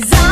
me.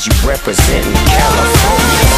Cause you representing California.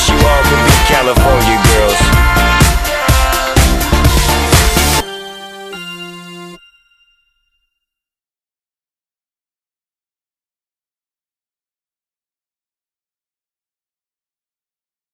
wish you all could be California girls.